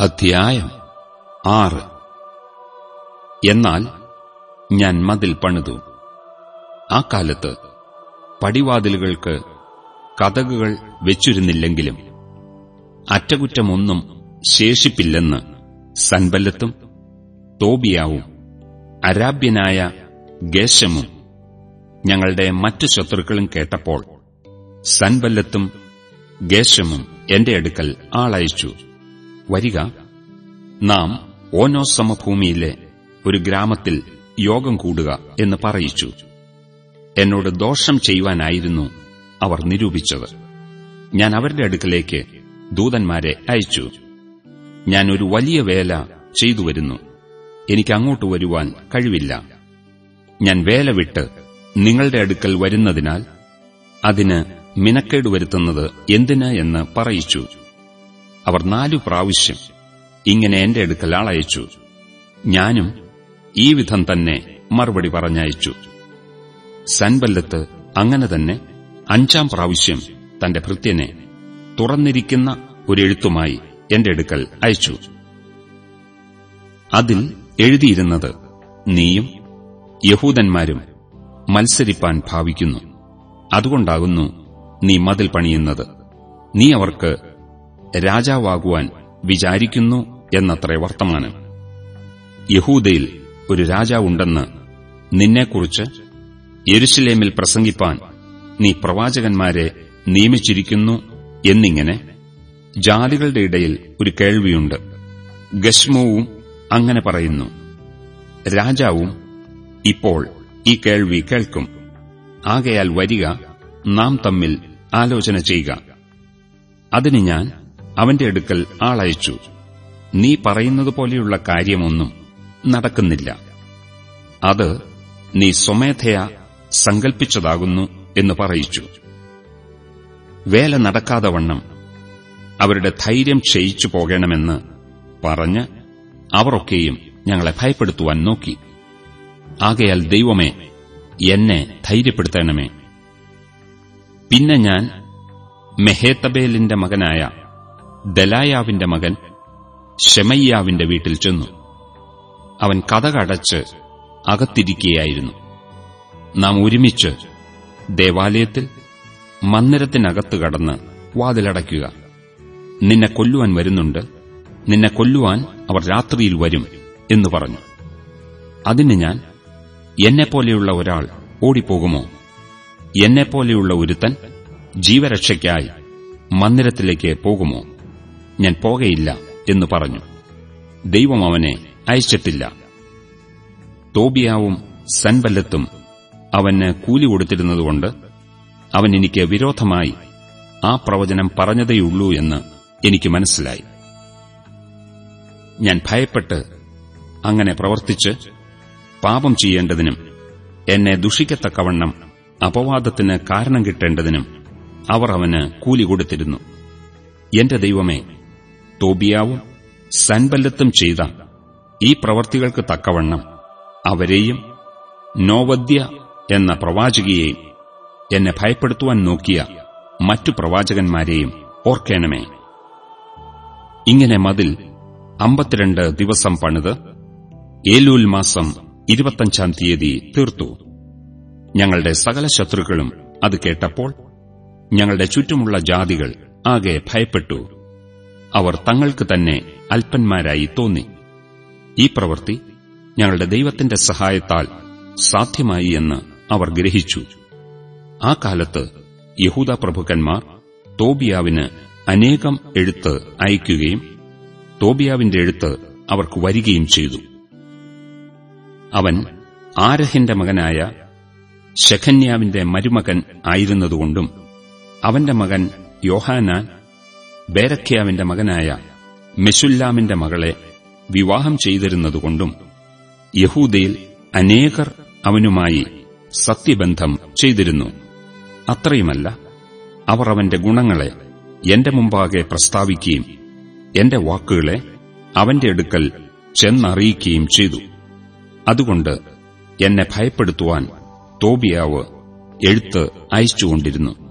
അധ്യായം ആറ്. എന്നാൽ ഞാൻ മതിൽ പണിതു. ആ കാലത്ത് പടിവാതിലുകൾക്ക് കഥകുകൾ വെച്ചിരുന്നില്ലെങ്കിലും അറ്റകുറ്റമൊന്നും ശേഷിപ്പില്ലെന്ന് സൻബല്ലത്തും തോബിയാവും അരാബ്യനായ ഗേശമും ഞങ്ങളുടെ മറ്റു ശത്രുക്കളും കേട്ടപ്പോൾ സൻബല്ലത്തും ഗേശമും എന്റെ അടുക്കൽ ആളയച്ചു. വരിക. നാം ഓനോ സമഭൂമിയിലെ ഒരു ഗ്രാമത്തിൽ യോഗം കൂടുക എന്ന് പറയിച്ചു. എന്നോട് ദോഷം ചെയ്യുവാനായിരുന്നു അവർ നിരൂപിച്ചത്. ഞാൻ അവരുടെ അടുക്കലേക്ക് ദൂതന്മാരെ അയച്ചു. ഞാൻ ഒരു വലിയ വേല ചെയ്തു വരുന്നു. എനിക്ക് അങ്ങോട്ട് വരുവാൻ കഴിവില്ല. ഞാൻ വേല വിട്ട് നിങ്ങളുടെ അടുക്കൽ വരുന്നതിനാൽ അതിന് മിനക്കേട് വരുത്തുന്നത് എന്തിന് എന്ന് പറയിച്ചു. അവർ നാലു പ്രാവശ്യം ഇങ്ങനെ എന്റെ അടുക്കൽ ആളയച്ചു. ഞാനും ഈ വിധം തന്നെ മറുപടി പറഞ്ഞയച്ചു. സൻബല്ലത്ത് അങ്ങനെ തന്നെ അഞ്ചാം പ്രാവശ്യം തന്റെ ഭൃത്യനെ തുറന്നിരിക്കുന്ന ഒരെഴുത്തുമായി എന്റെ അടുക്കൽ അയച്ചു. അതിൽ എഴുതിയിരുന്നത് നീയും യഹൂദന്മാരും മത്സരിപ്പാൻ ഭാവിക്കുന്നു. അതുകൊണ്ടാകുന്നു നീ മതിൽ പണിയുന്നത്. നീ അവർക്ക് രാജാവാകുവാൻ വിചാരിക്കുന്നു എന്നത്രേ വർത്തമാനം. യഹൂദയിൽ ഒരു രാജാവുണ്ടെന്ന് നിന്നെക്കുറിച്ച് യെരുശലേമിൽ പ്രസംഗിപ്പാൻ നീ പ്രവാചകന്മാരെ നിയമിച്ചിരിക്കുന്നു എന്നിങ്ങനെ ജാതികളുടെ ഇടയിൽ ഒരു കേൾവിയുണ്ട്. ഗശ്മവും അങ്ങനെ പറയുന്നു. രാജാവും ഇപ്പോൾ ഈ കേൾവി കേൾക്കും. ആകയാൽ വരിക നാം തമ്മിൽ ആലോചന ചെയ്യുക. അതിന് ഞാൻ അവന്റെ അടുക്കൽ ആളയച്ചു. നീ പറയുന്നതുപോലെയുള്ള കാര്യമൊന്നും നടക്കുന്നില്ല. അത് നീ സ്വമേധയാ സങ്കൽപ്പിച്ചതാകുന്നു എന്ന് പറയിച്ചു. വേല നടക്കാതെ വണ്ണം അവരുടെ ധൈര്യം ക്ഷയിച്ചു പോകണമെന്ന് പറഞ്ഞ് അവരൊക്കെയും ഞങ്ങളെ ഭയപ്പെടുത്തുവാൻ നോക്കി. ആകയാൽ ദൈവമേ എന്നെ ധൈര്യപ്പെടുത്തണമേ. പിന്നെ ഞാൻ മെഹേത്തബേലിന്റെ മകനായ ദലായാവിന്റെ മകൻ ഷെമയ്യാവിന്റെ വീട്ടിൽ ചെന്നു. അവൻ കഥകടച്ച് അകത്തിരിക്കുകയായിരുന്നു നാം ഒരുമിച്ച് ദേവാലയത്തിൽ മന്ദിരത്തിനകത്ത് കടന്ന് വാതിലടയ്ക്കുക. നിന്നെ കൊല്ലുവാൻ വരുന്നുണ്ട്. നിന്നെ കൊല്ലുവാൻ അവർ രാത്രിയിൽ വരും എന്ന് പറഞ്ഞു. അതിന് ഞാൻ എന്നെപ്പോലെയുള്ള ഒരാൾ ഓടിപ്പോകുമോ? എന്നെപ്പോലെയുള്ള ഒരുത്തൻ ജീവരക്ഷയ്ക്കായി മന്ദിരത്തിലേക്ക് പോകുമോ? ഞാൻ പോകയില്ല എന്ന് പറഞ്ഞു. ദൈവം അവനെ അയച്ചിട്ടില്ല. തോബിയാവും സൻബല്ലത്തും അവന് കൂലി കൊടുത്തിരുന്നതുകൊണ്ട് അവൻ എനിക്ക് വിരോധമായി ആ പ്രവചനം പറഞ്ഞതേയുള്ളൂ എന്ന് എനിക്ക് മനസ്സിലായി. ഞാൻ ഭയപ്പെട്ട് അങ്ങനെ പ്രവർത്തിച്ച് പാപം ചെയ്യേണ്ടതിനും എന്നെ ദുഷിക്കത്തക്കവണ്ണം അപവാദത്തിന് കാരണം കിട്ടേണ്ടതിനും അവർ അവന് കൂലി കൊടുത്തിരുന്നു. എന്റെ ദൈവമേ തോബിയാവും സൻബല്ലത്തും ചെയ്ത ഈ പ്രവർത്തികൾക്ക് തക്കവണ്ണം അവരെയും നോവദ്യ എന്ന പ്രവാചകിയെയും എന്നെ ഭയപ്പെടുത്തുവാൻ നോക്കിയ മറ്റു പ്രവാചകന്മാരെയും ഓർക്കേണമേ. ഇങ്ങനെ മതിൽ അമ്പത്തിരണ്ട് ദിവസം പണിത് ഏലൂൽ മാസം ഇരുപത്തഞ്ചാം തീയതി തീർത്തു. ഞങ്ങളുടെ സകല ശത്രുക്കളും അത് കേട്ടപ്പോൾ ഞങ്ങളുടെ ചുറ്റുമുള്ള ജാതികൾ ആകെ ഭയപ്പെട്ടു. അവർ തങ്ങൾക്ക് തന്നെ അല്പന്മാരായി തോന്നി. ഈ പ്രവൃത്തി ഞങ്ങളുടെ ദൈവത്തിന്റെ സഹായത്താൽ സാധ്യമായി എന്ന് അവർ ഗ്രഹിച്ചു. ആ കാലത്ത് യഹൂദ പ്രഭുക്കന്മാർ തോബിയാവിന് അനേകം എഴുത്ത് അയക്കുകയും തോബിയാവിന്റെ എഴുത്ത് അവർക്ക് വരികയും ചെയ്തു. അവൻ ആരഹിന്റെ മകനായ ശഖന്യാവിന്റെ മരുമകൻ ആയിരുന്നതുകൊണ്ടും അവന്റെ മകൻ യോഹാനാൻ ബേരഖ്യാവിന്റെ മകനായ മെഷുല്ലാമിന്റെ മകളെ വിവാഹം ചെയ്തിരുന്നതുകൊണ്ടും യഹൂദയിൽ അനേകർ അവനുമായി സത്യബന്ധം ചെയ്തിരുന്നു. അത്രയുമല്ല അവർ അവന്റെ ഗുണങ്ങളെ എന്റെ മുമ്പാകെ പ്രസ്താവിക്കുകയും എന്റെ വാക്കുകളെ അവന്റെ അടുക്കൽ ചെന്നറിയിക്കുകയും ചെയ്തു. അതുകൊണ്ട് എന്നെ ഭയപ്പെടുത്തുവാൻ തോബിയാവ് എഴുത്ത് അയച്ചുകൊണ്ടിരുന്നു.